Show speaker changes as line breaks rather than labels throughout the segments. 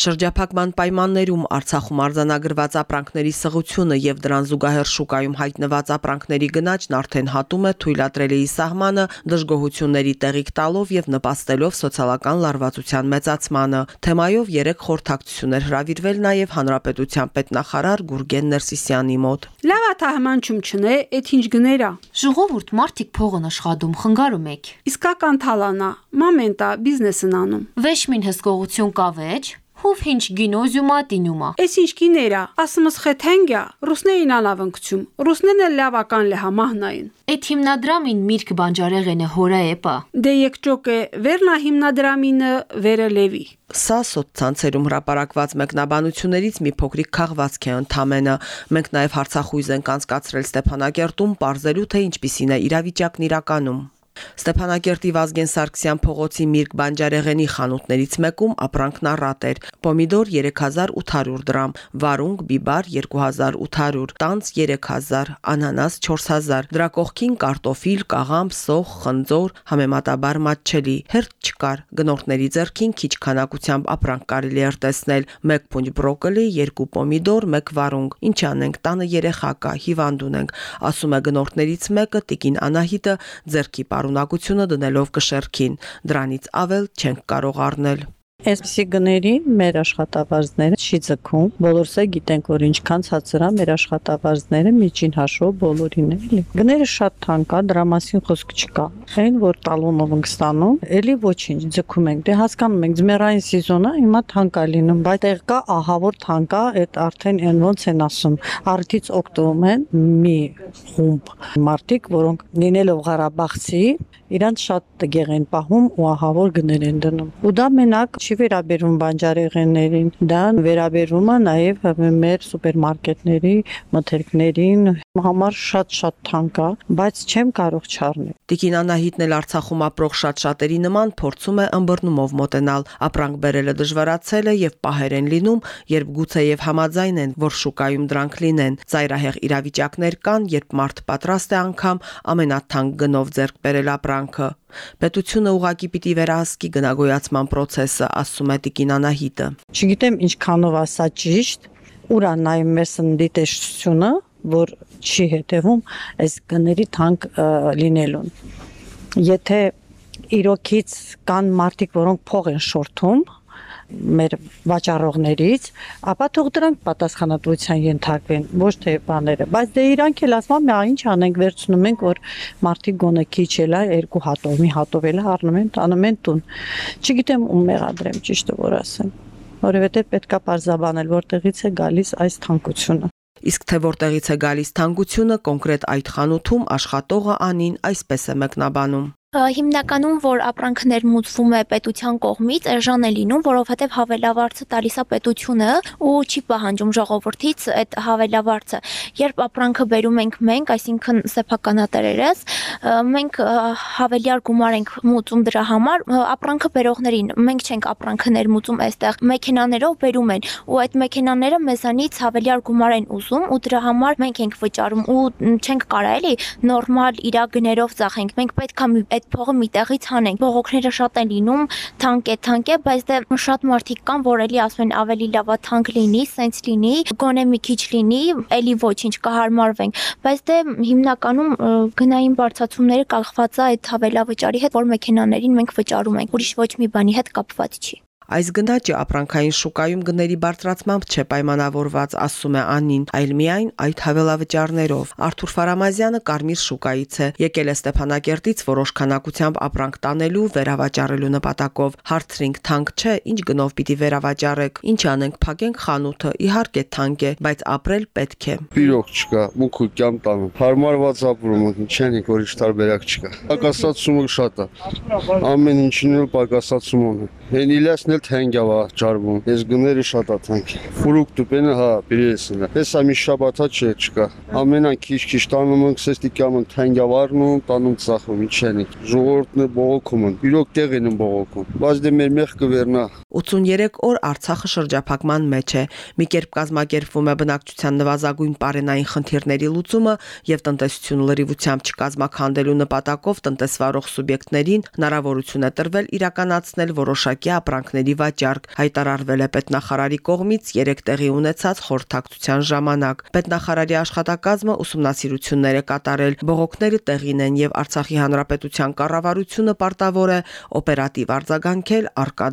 Շրջափակման պայմաններում Արցախում արձանագրված ապրանքների սղությունը եւ դրան զուգահեռ շուկայում հայտնված ապրանքների գնաճն արդեն հատում է թույլատրելի սահմանը դժգոհությունների տեղիք տալով եւ նպաստելով սոցիալական լարվածության մեծացմանը։ Թեմայով 3 խորհրդակցություններ հրավիրվել նաեւ Հանրապետության պետնախարար Գուրգեն Ներսիսյանի մոտ։
Լավ աթահման չնե, այդ ինչ գներա։
Ժողովուրդ մարդիկ փողն աշխատում, խնգարում եք։
Իսկական թալանա, մամենտա բիզնեսն անում։
Վեշմին հսկողություն կավեջ, Հով ինչ գինոզյումա տինումա։
Էս ինչ գիներա, ասումս խեթենգյա, ռուսներին ալավնքցում։ Ռուսներն էլ լավական լեհամահնային։
Այդ հիմնադրամին միրգ բանջարեղենը հորա էպա։
Դե եկճոկ է, վերնա հիմնադրամինը վերը լևի։
Սա սոցցանցերում հրապարակված մեկնաբանություններից մի փոքրիկ քաղվածք է ընդամենը։ Մենք նաև հարցախույզ ենք անցկացրել Ստեփանագերտում, ողրզելու թե ինչպիսին է իրավիճակն իրականում։ Ստեփանակերտի Վազգեն Սարգսյան փողոցի Միրգ բանջարեղենի խանութներից մեկում ապրանքն առատ էր։ Պոմիդոր 3800 դրամ, վարունգ բիբար 2800, տանց 3000, անանաս 4000, դրա կողքին կարտոֆիլ, կաղամբ, սոխ, խնձոր, համեմատաբար մատչելի։ Հերթ չկար։ Գնորդների ձեռքին քիչ քանակությամբ ապրանք կարելի էր տեսնել՝ 1 փունջ բրոկոլի, 2 պոմիդոր, 1 վարունգ։ Ինչ անենք, տանը երեխա կա, հիվանդ ունենք, ասում է գնորդներից մեկը Տիկին Անահիտը ձեռքի պարունակությունը դնելով կշերքին։ Դրանից ավել չենք կարող առնել։
Այսպիսի գների մեր աշխատավարձները չի ձգում։ Բոլորս է գիտենք, որ ինչքան ցածր է մեր աշխատավարձները միջին հաշվով բոլորին է, էլի։ Գները շատ թանկ է, դրա մասին խոսք չկա։ Այն որ տալոնով ենք ստանում, էլի ոչինչ ձգում ենք։ Դե հասկանում ենք, ձմեռային սեզոնը հիմա թանկ է լինում, բայց տեղ կա ահավոր թանկ է, այդ արդեն այն ոնց են ասում, արդից օգտվում են մի խումբ մարդիկ, որոնք լինելով Ղարաբաղցի, իրանց շատ տգեղ են պահում ու ահավոր գներ են դնում։ Ու դա մենակ չի վերաբերում բանջարեղեններին, դա վերաբերում է նաև մեր սուպերմարկետների մթերքներին, համար շատ-շատ թանկ է, բայց չեմ կարող չառնել։
Տիկին Անահիտն էլ Արցախում ապրող շատ շատերի նման փորձում է ըմբռնումով մոտենալ։ Ապրանք բերելը դժվարացել է եւ պահեր են լինում, երբ գուցե եւ համաձայն են, որ շուկայում դրանք լինեն։ Ծայրահեղ իրավիճակներ կան, երբ մարդ պատրաստ է անգամ ամենաթանկ գնով ձեռք բերել ապրանքը։ Պետությունը ուղակի պիտի վերահսկի գնագոյացման process-ը, ասում է Տիկին Անահիտը։
Չգիտեմ ինչքանով ասա ճիշտ, ուրա նայում մեր սննդի տեսությունը, որ չի հետևում այս գների թանկ լինելուն։ Եթե իրոքից կան մարդիկ, որոնք փող են շորթում, մեր վաճառողներից, ապա թող դրանք պատասխանատվության ենթարկվեն, ոչ թե բաները։ Բայց դե իրանք էլ ասում են, ինչ անենք, վերցնում ենք, որ մարդիկ գոնե քիչ էլա երկու հատով, մի հատով էլա առնում են, տանում են տուն։ Չգիտեմ ում մեղադրեմ ճիշտը որ ասեմ որովհետև պետքա parzabanել որտեղից է գալիս այս թանկությունը
Իսկ թե որտեղից է գալիս թանկությունը, կոնկրետ այդ խանութում աշխատողը Անին այսպես է մեկնաբանում
հիմնականում որ ապրանքը ներմուծվում է պետության կողմից, էժան է լինում, որովհետև հավելավարձը տալիս է պետությունը ու չի պահանջում ժողովրդից այդ հավելավարձը։ Երբ ապրանքը բերում ենք մենք, այսինքն սեփականատերերս, մենք հավելյալ գումար ենք մուծում դրա համար ապրանքը բերողներին։ Մենք չենք ապրանքը ներմուծում այստեղ, մեքենաներով բերում են ու այդ մեքենաները մեզանից հավելյալ գումար են ուզում ու դրա համար մենք ենք վճարում ու չենք կարա էլի նորմալ իրա գներով ծախենք։ Մենք պետքա այդ փողը մի տեղից հանենք։ Բողոքները շատ են լինում, թանկ է, թանկ է, բայց դե շատ մարդիկ կան, որ էլի ասում են ավելի լավա թանկ լինի, սենց լինի, գոնե մի քիչ լինի, էլի ոչինչ կհարմարվենք, բայց դե հիմնականում գնային բարձացումները կախված է այդ հավելավճարի հետ, որ մեքենաներին մենք վճարում ենք։ Ուրիշ ոչ մի բանի հետ կապված չի։
Այս գնաճը ապրանքային շուկայում գների բարձրացմամբ չէ պայմանավորված, ասում է Անին, այլ միայն այդ հավելավճարներով։ Արթուր Ֆարամազյանը Կարմիր շուկայից է, եկել է Ստեփանակերտից որոշ քանակությամբ ապրանք տանելու, վերավաճառելու նպատակով։ Հարցրինք թանկ չէ, ինչ գնով պիտի վերավաճառեք։ Ինչ անենք, փակենք խանութը։ Իհարկե թանկ է, բայց ապրել պետք է։
Իրոք չկա, մուքու կյամ տանում։ Հարմարված ապրում ենք, որ ինչ տարբերակ չկա։ Պակասացումը շատ է։ Ամեն ինչին էլ պակասացում ունի։ Հեն իլասն էլ թանկ է վաճառվում։ Այս գները շատ է թանկ։ Ֆրուկտը պենը հա, պիրեսն է։ Հեսա մի շաբաթա չէ, չկա։ Ամենան քիչ-քիչ տանում ենք, սեստիկյամը թանկ է վառնում, տանում ծախում, ինչ են։ Ժողովուրդն է բողոքում են։ Իրոք տեղ են բողոքում։ Բայց դե մեր մեղքը վերնա։
83 օր Արցախը շրջափակման մեջ է։ Մի կերպ կազմակերպվում է բնակչության նվազագույն բարենային խնդիրների լուծումը եւ տնտեսություն լրիվությամբ չկազմակերպելու նպատակով տնտեսվարող սուբյեկտներին հնարավորություն է տրվել իրականացնել որոշակի ապրանքների վաճառք, հայտարարվել է պետնախարարի կողմից 3 տեղի ունեցած խորհրդակցության ժամանակ։ Պետնախարարի աշխատակազմը ուսումնասիրություններ է կատարել, բողոքները տեղին են եւ Արցախի հանրապետության կառավարությունը պարտավոր է օպերատիվ արձագանքել արկա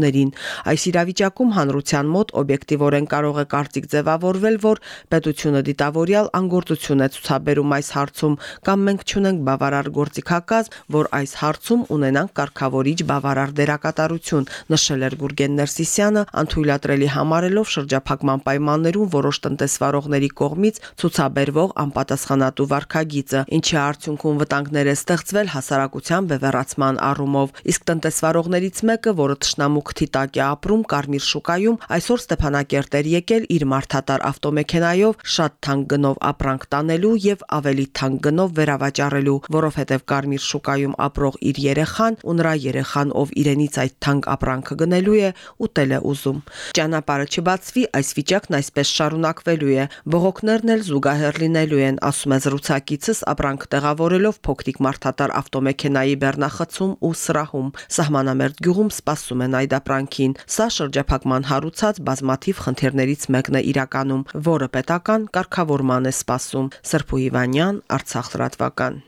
դժգոհություններին։ Այս իրավիճակում հանրության մոտ օբյեկտիվորեն կարող է կարծիք ձևավորվել, որ պետությունը դիտավորյալ անգործություն է ցուցաբերում այս հարցում կամ մենք ճունենք բավարար գործիքակազմ, որ այս հարցում ունենանք կարգավորիչ բավարար դերակատարություն, նշել էր Գուրգեն Ներսիսյանը, անթույլատրելի համարելով շրջափակման պայմաններում որոշ տնտեսվարողների կողմից ցուցաբերվող անպատասխանատու վարկագիծը, ինչի արդյունքում վտանգներ է ստեղծվել հասարակության բևեռացման առումով։ Իսկ տնտեսվարողներից մեկը, որը ճշնամուք թիտակ է ապրում Կարմիր շուկայում, այսօր Ստեփանակերտ էր եկել իր մարդատար ավտոմեքենայով շատ թանկ գնով ապրանք տանելու եւ ավելի թանկ գնով վերավաճառելու, որովհետեւ Կարմիր շուկայում ապրող իր երեխան ու նրա երեխան, ով իրենից այդ թանկ ապրանքը գնելու է, ուտել է ուզում։ Ճանապարհը չբացվի, այս վիճակն այսպես շարունակվելու է։ Բողոքներն էլ զուգահեռ լինելու են, ասում է զրուցակիցս ապրանք տեղավորելով փոքրիկ մարդատար ավտոմեքենայի բեռնախցում ու սրահում։ Սահմանամերձ գյուղում սպասում են այդ ապրանքին։ Սա շրջափակման հարուցած բազմաթիվ խնդիրներից մեկն է իրականում, որը պետական կարգավորման է սպասում։ Սրփու Իվանյան, Արցախ լրատվական։